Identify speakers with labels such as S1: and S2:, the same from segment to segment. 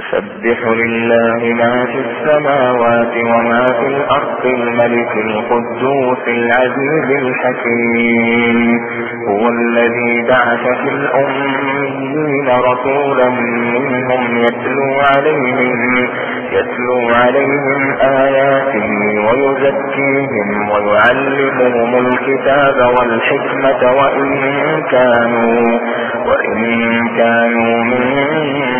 S1: يسبح لله ما في السماوات وما في الأرض الملك القدوس العزيز الحكيم هو الذي بعث في الأمين رسولا منهم يتلو عليهم يتلو عليهم آياته ويزكيهم ويعلمهم الكتاب والحكمة وإن كانوا وإن كانوا من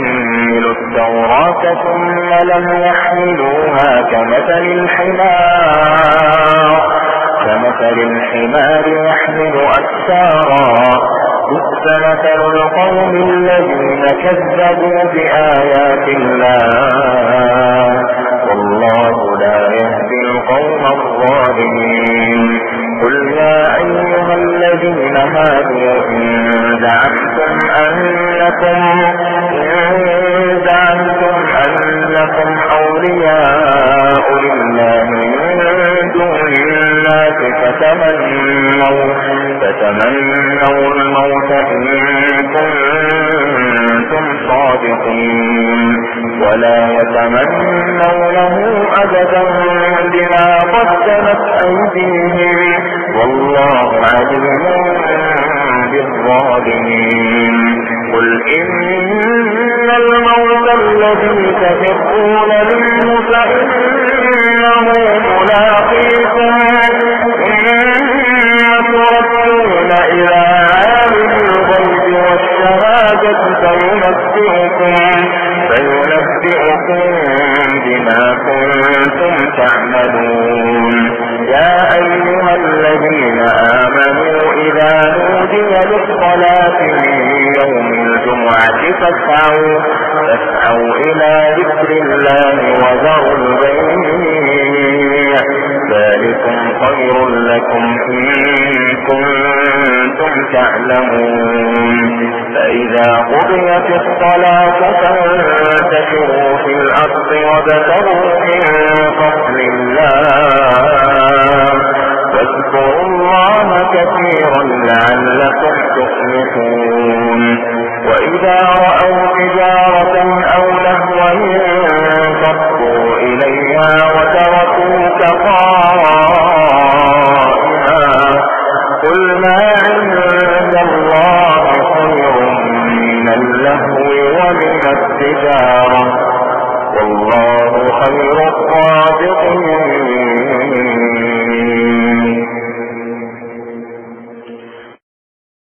S1: التوراة ثم لم يحملوها كمثل الحمار كمثل الحمار يحمل أكثارا بئس مثل القوم الذين كذبوا بآيات الله والله لا يهدي القوم الظالمين قل يا أيها الذين هادوا إن زعمتم أنكم زعمتم أنكم أولياء لله من دون الله فتمنوا, فتمنوا الموت إن كنتم صادقين ولا يتمنوا له أبدا بما قدمت أيديهم والله عليم بالظالمين قل إن الموت الذي تفرون منه فإنه ملاقيكم إن تردون إلى عالم الغيب والشهادة سينبئكم فينبئكم بما كنتم تعملون يا أيها الذين آمنوا إذا نودي للصلاة واعتقوا فاسعوا إلى ذكر الله وذروا البيع ذلكم خير لكم إن كنتم تعلمون فإذا قضيت الصلاة فانتشروا في الأرض وابتغوا كثيرا لعلكم تفلحون وإذا رأوا تجارة أو لهوا فضوا إليها وتركوك قائما قل ما عند الله خير من اللهو ومن التجارة والله خير الصادقين